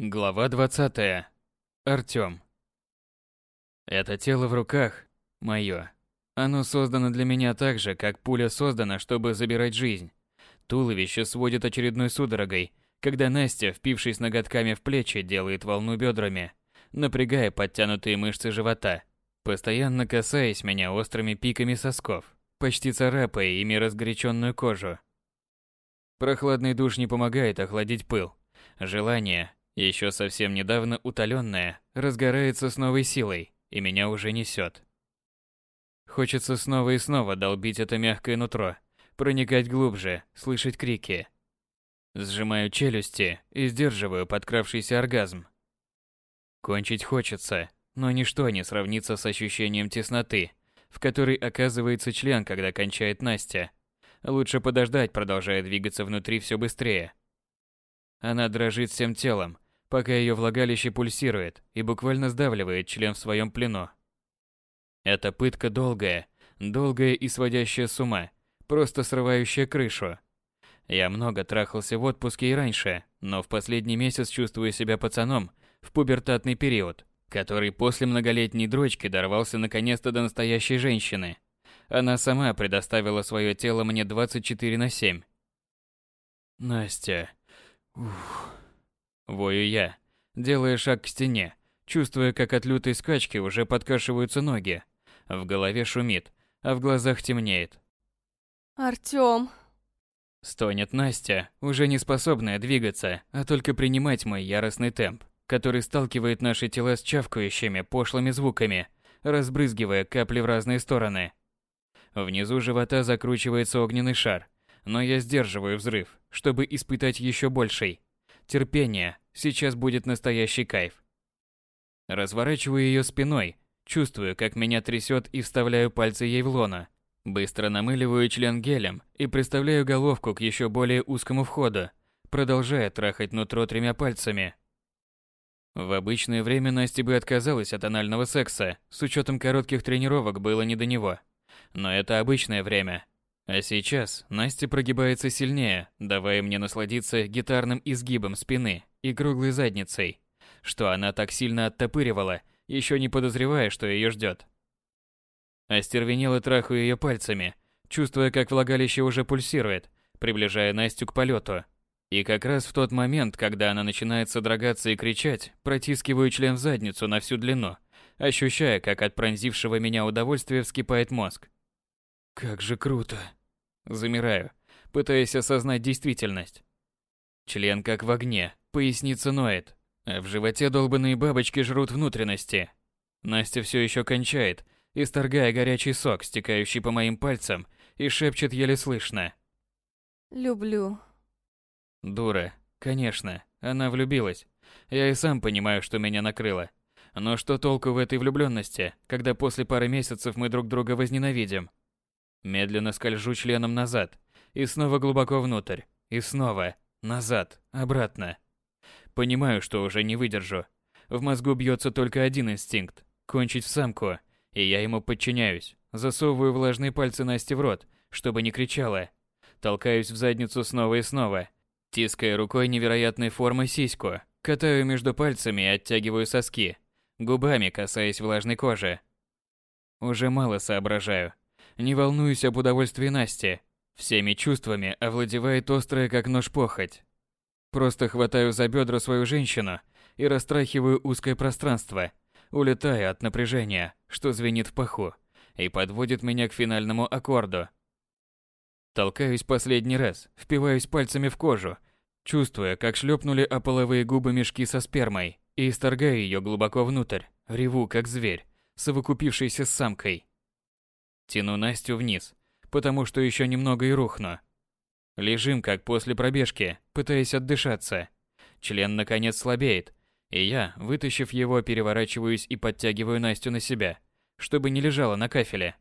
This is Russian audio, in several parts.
Глава 20. Артём. Это тело в руках моё. Оно создано для меня так же, как пуля создана, чтобы забирать жизнь. Туловище сводит очередной судорогой, когда Настя, впившись ноготками в плечи, делает волну бедрами, напрягая подтянутые мышцы живота, постоянно касаясь меня острыми пиками сосков, почти царапая ими разгоряченную кожу. Прохладный душ не помогает охладить пыл. Желание, еще совсем недавно утоленная, разгорается с новой силой, и меня уже несет. Хочется снова и снова долбить это мягкое нутро, проникать глубже, слышать крики. Сжимаю челюсти и сдерживаю подкравшийся оргазм. Кончить хочется, но ничто не сравнится с ощущением тесноты, в которой оказывается член, когда кончает Настя. Лучше подождать, продолжая двигаться внутри все быстрее. Она дрожит всем телом, пока ее влагалище пульсирует и буквально сдавливает член в своем плену. Это пытка долгая, долгая и сводящая с ума, просто срывающая крышу. Я много трахался в отпуске и раньше, но в последний месяц чувствую себя пацаном в пубертатный период, который после многолетней дрочки дорвался наконец-то до настоящей женщины. Она сама предоставила свое тело мне 24 на 7. Настя. Ух. Вою я, делая шаг к стене, чувствуя, как от лютой скачки уже подкашиваются ноги. В голове шумит, а в глазах темнеет. Артём. Стонет Настя, уже не способная двигаться, а только принимать мой яростный темп, который сталкивает наши тела с чавкающими пошлыми звуками, разбрызгивая капли в разные стороны. Внизу живота закручивается огненный шар, но я сдерживаю взрыв, чтобы испытать еще больший. Терпение, сейчас будет настоящий кайф. Разворачиваю ее спиной, чувствую, как меня трясет и вставляю пальцы ей в лоно. Быстро намыливаю член гелем и приставляю головку к еще более узкому входу, продолжая трахать нутро тремя пальцами. В обычное время Настя бы отказалась от анального секса, с учетом коротких тренировок было не до него. Но это обычное время, а сейчас Настя прогибается сильнее, давая мне насладиться гитарным изгибом спины и круглой задницей, что она так сильно оттопыривала, еще не подозревая, что ее ждет. Остервенело трахаю ее пальцами, чувствуя, как влагалище уже пульсирует, приближая Настю к полету. И как раз в тот момент, когда она начинает содрогаться и кричать, протискиваю член в задницу на всю длину, ощущая, как от пронзившего меня удовольствия вскипает мозг. Как же круто. Замираю, пытаясь осознать действительность. Член как в огне, поясница ноет, а в животе долбанные бабочки жрут внутренности. Настя все еще кончает, исторгая горячий сок, стекающий по моим пальцам, и шепчет еле слышно. «Люблю». Дура. Конечно, она влюбилась. Я и сам понимаю, что меня накрыло. Но что толку в этой влюбленности, когда после пары месяцев мы друг друга возненавидим? Медленно скольжу членом назад, и снова глубоко внутрь, и снова, назад, обратно. Понимаю, что уже не выдержу. В мозгу бьется только один инстинкт – кончить в самку, и я ему подчиняюсь. Засовываю влажные пальцы Насти в рот, чтобы не кричала. Толкаюсь в задницу снова и снова, тиская рукой невероятной формы сиську, катаю между пальцами и оттягиваю соски, губами касаясь влажной кожи. Уже мало соображаю, не волнуюсь об удовольствии Насти. Всеми чувствами овладевает острая как нож похоть. Просто хватаю за бедра свою женщину и растрахиваю узкое пространство, улетая от напряжения, что звенит в паху, и подводит меня к финальному аккорду. Толкаюсь последний раз, впиваюсь пальцами в кожу, чувствуя, как шлепнули о половые губы мешки со спермой, и исторгаю ее глубоко внутрь, реву, как зверь, совокупившийся с самкой. Тяну Настю вниз, потому что еще немного и рухну. Лежим, как после пробежки, пытаясь отдышаться. Член наконец слабеет, и я, вытащив его, переворачиваюсь и подтягиваю Настю на себя, чтобы не лежала на кафеле.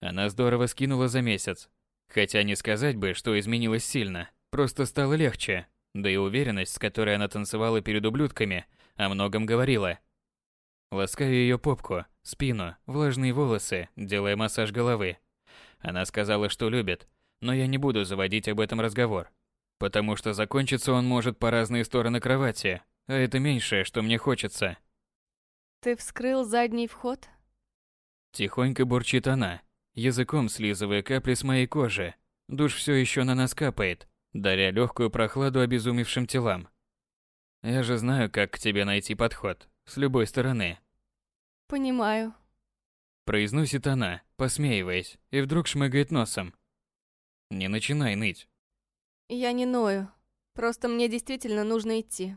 Она здорово скинула за месяц. Хотя не сказать бы, что изменилась сильно, просто стало легче. Да и уверенность, с которой она танцевала перед ублюдками, о многом говорила. Ласкаю ее попку, спину, влажные волосы, делая массаж головы. Она сказала, что любит, но я не буду заводить об этом разговор, потому что закончиться он может по разные стороны кровати, а это меньшее, что мне хочется. Ты вскрыл задний вход? Тихонько бурчит она, языком слизывая капли с моей кожи. Душ все еще на нас капает, даря легкую прохладу обезумевшим телам. Я же знаю, как к тебе найти подход, с любой стороны. Понимаю. Произносит она, посмеиваясь, и вдруг шмыгает носом. Не начинай ныть. Я не ною. Просто мне действительно нужно идти.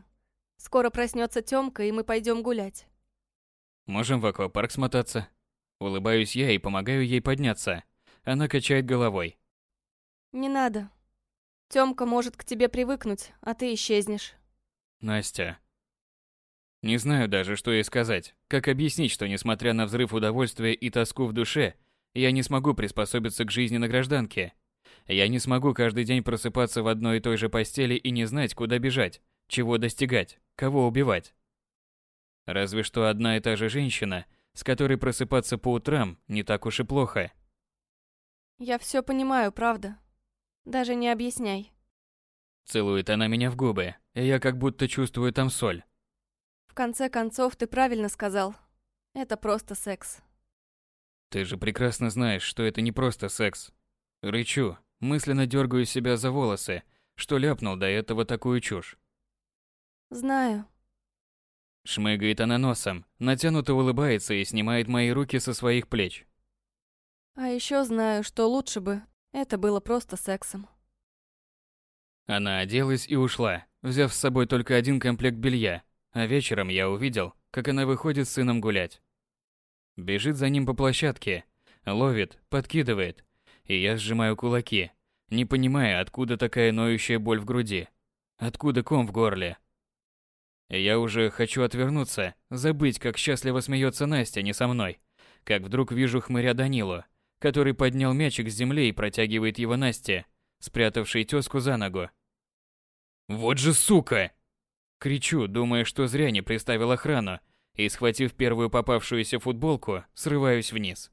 Скоро проснется Тёмка, и мы пойдем гулять. Можем в аквапарк смотаться. Улыбаюсь я и помогаю ей подняться. Она качает головой. Не надо. Тёмка может к тебе привыкнуть, а ты исчезнешь. Настя. Не знаю даже, что ей сказать. Как объяснить, что несмотря на взрыв удовольствия и тоску в душе, я не смогу приспособиться к жизни на гражданке. Я не смогу каждый день просыпаться в одной и той же постели и не знать, куда бежать, чего достигать, кого убивать. Разве что одна и та же женщина, с которой просыпаться по утрам не так уж и плохо. Я все понимаю, правда. Даже не объясняй. Целует она меня в губы, и я как будто чувствую там соль. В конце концов, ты правильно сказал. Это просто секс. Ты же прекрасно знаешь, что это не просто секс. Рычу, мысленно дергаю себя за волосы, что ляпнул до этого такую чушь. Знаю. Шмыгает она носом, натянуто улыбается и снимает мои руки со своих плеч. А еще знаю, что лучше бы это было просто сексом. Она оделась и ушла, взяв с собой только один комплект белья, а вечером я увидел, как она выходит с сыном гулять. Бежит за ним по площадке, ловит, подкидывает, и я сжимаю кулаки, не понимая, откуда такая ноющая боль в груди, откуда ком в горле. Я уже хочу отвернуться, забыть, как счастливо смеется Настя не со мной, как вдруг вижу хмыря Данилу, который поднял мячик с земли и протягивает его Насте, спрятавшей тёзку за ногу. «Вот же сука!» Кричу, думая, что зря не приставил охрану, и, схватив первую попавшуюся футболку, срываюсь вниз.